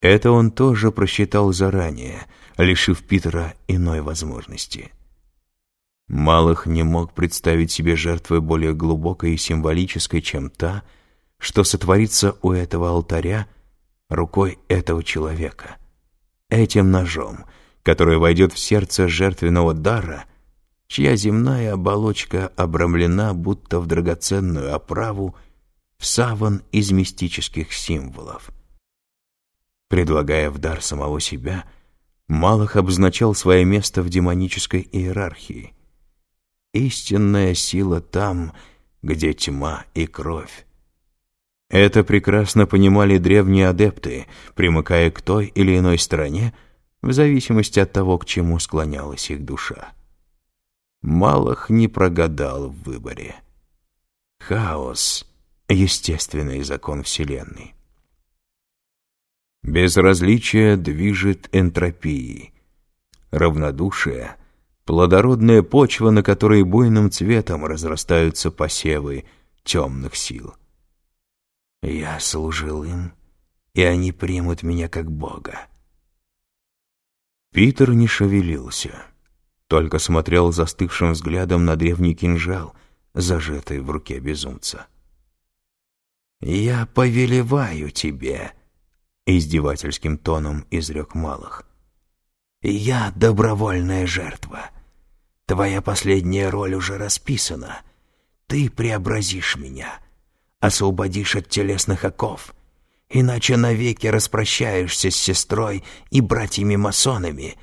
Это он тоже просчитал заранее, лишив Питера иной возможности. Малых не мог представить себе жертвы более глубокой и символической, чем та, что сотворится у этого алтаря рукой этого человека. Этим ножом, который войдет в сердце жертвенного дара, чья земная оболочка обрамлена будто в драгоценную оправу в саван из мистических символов. Предлагая в дар самого себя, Малых обозначал свое место в демонической иерархии. Истинная сила там, где тьма и кровь. Это прекрасно понимали древние адепты, примыкая к той или иной стороне, в зависимости от того, к чему склонялась их душа. Малых не прогадал в выборе. Хаос — естественный закон Вселенной. Безразличие движет энтропией. Равнодушие — плодородная почва, на которой буйным цветом разрастаются посевы темных сил. Я служил им, и они примут меня как Бога. Питер не шевелился, только смотрел застывшим взглядом на древний кинжал, зажатый в руке безумца. «Я повелеваю тебе», издевательским тоном изрек Малых. «Я добровольная жертва. Твоя последняя роль уже расписана. Ты преобразишь меня, освободишь от телесных оков, иначе навеки распрощаешься с сестрой и братьями-масонами,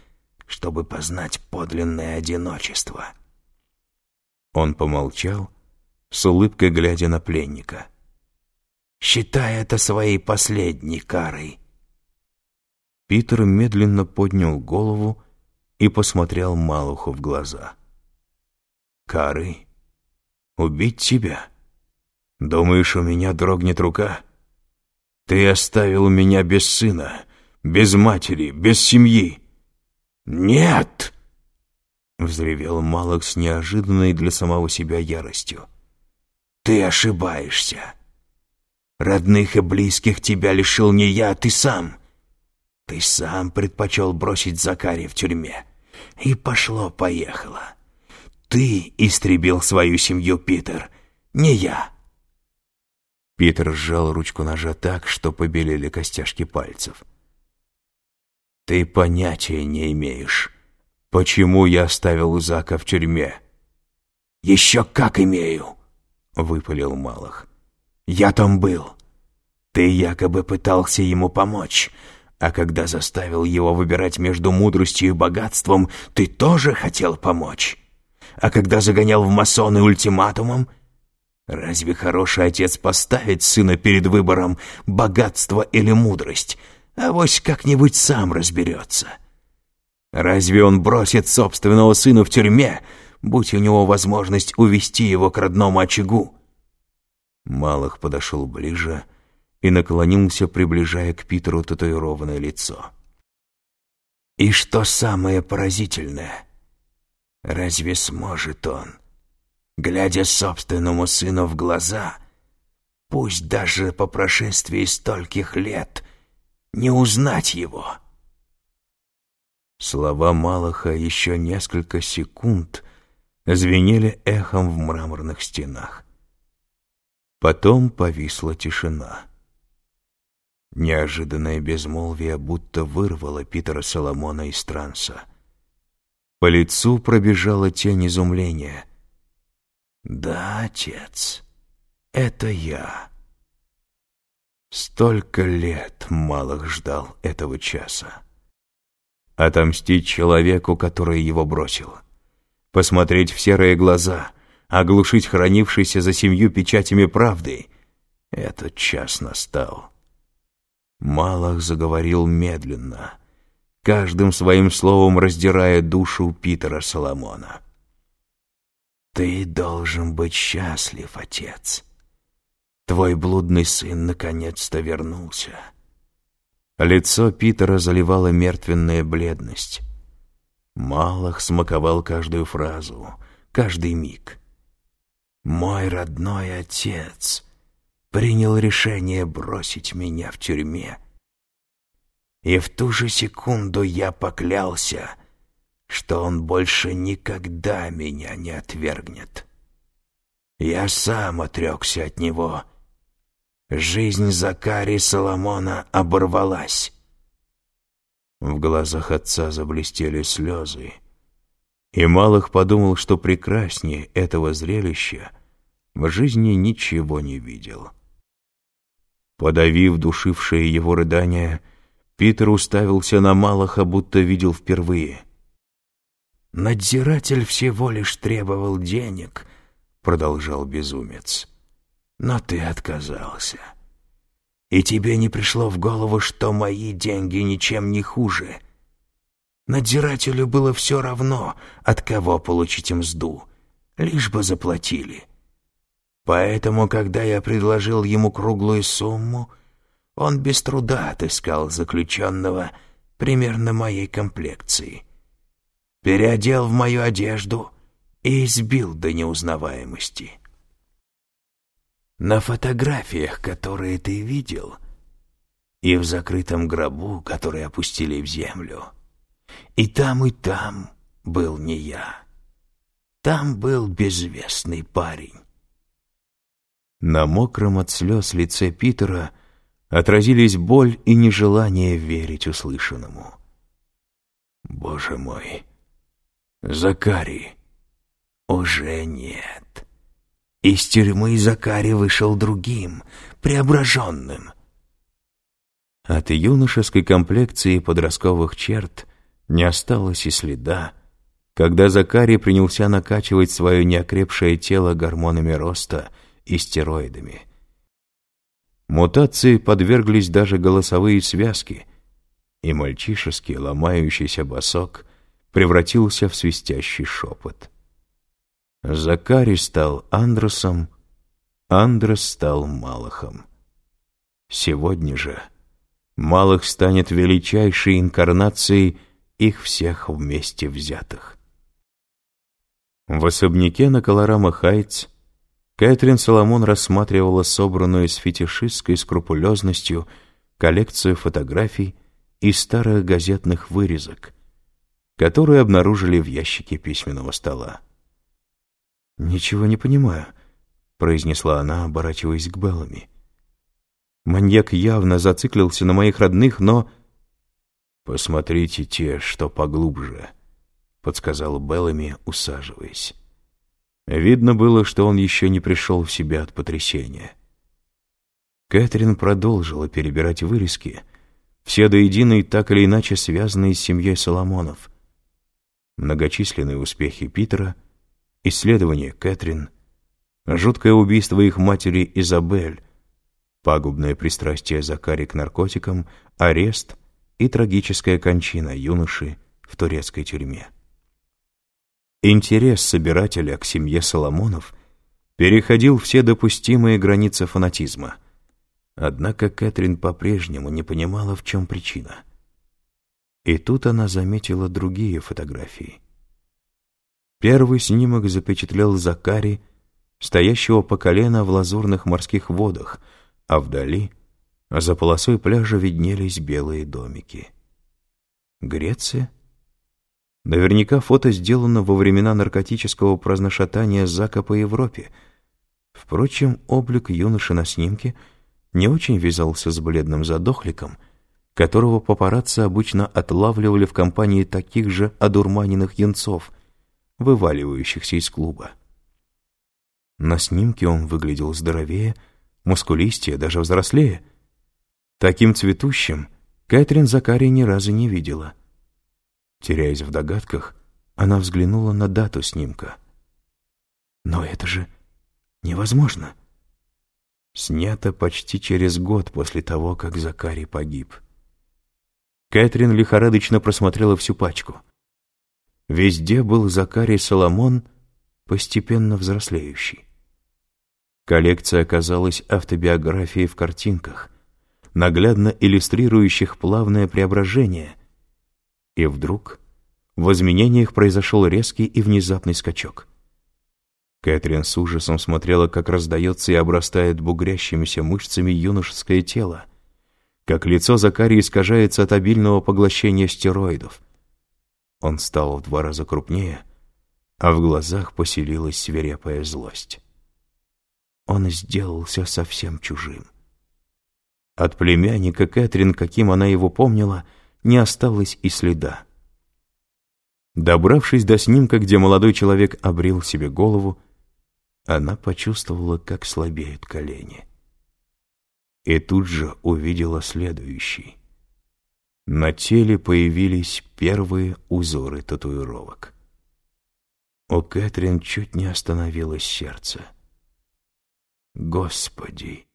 чтобы познать подлинное одиночество». Он помолчал, с улыбкой глядя на пленника. Считай это своей последней карой. Питер медленно поднял голову и посмотрел Малуху в глаза. «Карой? Убить тебя? Думаешь, у меня дрогнет рука? Ты оставил меня без сына, без матери, без семьи. Нет!» Взревел Малок с неожиданной для самого себя яростью. «Ты ошибаешься!» Родных и близких тебя лишил не я, а ты сам. Ты сам предпочел бросить Закари в тюрьме. И пошло-поехало. Ты истребил свою семью, Питер, не я. Питер сжал ручку ножа так, что побелели костяшки пальцев. «Ты понятия не имеешь, почему я оставил Зака в тюрьме?» «Еще как имею!» — выпалил Малах. Я там был. Ты якобы пытался ему помочь, а когда заставил его выбирать между мудростью и богатством, ты тоже хотел помочь. А когда загонял в масоны ультиматумом, разве хороший отец поставит сына перед выбором богатство или мудрость, а вось как-нибудь сам разберется? Разве он бросит собственного сына в тюрьме, будь у него возможность увести его к родному очагу? Малых подошел ближе и наклонился, приближая к Питеру татуированное лицо. «И что самое поразительное? Разве сможет он, глядя собственному сыну в глаза, пусть даже по прошествии стольких лет, не узнать его?» Слова Малаха еще несколько секунд звенели эхом в мраморных стенах. Потом повисла тишина. Неожиданное безмолвие будто вырвало Питера Соломона из транса. По лицу пробежала тень изумления. «Да, отец, это я». Столько лет Малых ждал этого часа. Отомстить человеку, который его бросил. Посмотреть в серые глаза — оглушить хранившийся за семью печатями правды. Этот час настал. Малах заговорил медленно, каждым своим словом раздирая душу Питера Соломона. «Ты должен быть счастлив, отец. Твой блудный сын наконец-то вернулся». Лицо Питера заливала мертвенная бледность. Малах смаковал каждую фразу, каждый миг — мой родной отец принял решение бросить меня в тюрьме. И в ту же секунду я поклялся, что он больше никогда меня не отвергнет. Я сам отрекся от него. Жизнь Закари Соломона оборвалась. В глазах отца заблестели слезы, и Малых подумал, что прекраснее этого зрелища в жизни ничего не видел. Подавив душившее его рыдание, Питер уставился на Малаха, будто видел впервые. «Надзиратель всего лишь требовал денег», — продолжал безумец. «Но ты отказался. И тебе не пришло в голову, что мои деньги ничем не хуже. Надзирателю было все равно, от кого получить мзду, лишь бы заплатили». Поэтому, когда я предложил ему круглую сумму, он без труда отыскал заключенного примерно моей комплекции. Переодел в мою одежду и избил до неузнаваемости. На фотографиях, которые ты видел, и в закрытом гробу, который опустили в землю, и там, и там был не я. Там был безвестный парень. На мокром от слез лице Питера отразились боль и нежелание верить услышанному. «Боже мой! Закари! Уже нет!» Из тюрьмы Закари вышел другим, преображенным. От юношеской комплекции подростковых черт не осталось и следа, когда Закари принялся накачивать свое неокрепшее тело гормонами роста — и стероидами. Мутации подверглись даже голосовые связки, и мальчишеский ломающийся босок превратился в свистящий шепот. Закари стал Андросом, Андрос стал Малахом. Сегодня же Малых станет величайшей инкарнацией их всех вместе взятых. В особняке на Колорама-Хайтс Кэтрин Соломон рассматривала собранную с фетишистской скрупулезностью коллекцию фотографий и старых газетных вырезок, которые обнаружили в ящике письменного стола. «Ничего не понимаю», — произнесла она, оборачиваясь к Беллами. «Маньяк явно зациклился на моих родных, но...» «Посмотрите те, что поглубже», — подсказал Беллами, усаживаясь. Видно было, что он еще не пришел в себя от потрясения. Кэтрин продолжила перебирать вырезки, все до единой так или иначе связанные с семьей Соломонов. Многочисленные успехи Питера, исследования Кэтрин, жуткое убийство их матери Изабель, пагубное пристрастие Закари к наркотикам, арест и трагическая кончина юноши в турецкой тюрьме. Интерес собирателя к семье Соломонов переходил все допустимые границы фанатизма. Однако Кэтрин по-прежнему не понимала, в чем причина. И тут она заметила другие фотографии. Первый снимок запечатлел Закари, стоящего по колено в лазурных морских водах, а вдали, за полосой пляжа, виднелись белые домики. Греция? Наверняка фото сделано во времена наркотического праздношатания Зака по Европе. Впрочем, облик юноши на снимке не очень вязался с бледным задохликом, которого папарацци обычно отлавливали в компании таких же одурманенных юнцов, вываливающихся из клуба. На снимке он выглядел здоровее, мускулистее, даже взрослее. Таким цветущим Кэтрин Закари ни разу не видела — Теряясь в догадках, она взглянула на дату снимка. «Но это же невозможно!» Снято почти через год после того, как Закари погиб. Кэтрин лихорадочно просмотрела всю пачку. Везде был Закарий Соломон, постепенно взрослеющий. Коллекция оказалась автобиографией в картинках, наглядно иллюстрирующих плавное преображение — и вдруг в изменениях произошел резкий и внезапный скачок. Кэтрин с ужасом смотрела, как раздается и обрастает бугрящимися мышцами юношеское тело, как лицо Закарии искажается от обильного поглощения стероидов. Он стал в два раза крупнее, а в глазах поселилась свирепая злость. Он сделался совсем чужим. От племянника Кэтрин, каким она его помнила, не осталось и следа. Добравшись до снимка, где молодой человек обрил себе голову, она почувствовала, как слабеют колени. И тут же увидела следующий. На теле появились первые узоры татуировок. У Кэтрин чуть не остановилось сердце. Господи!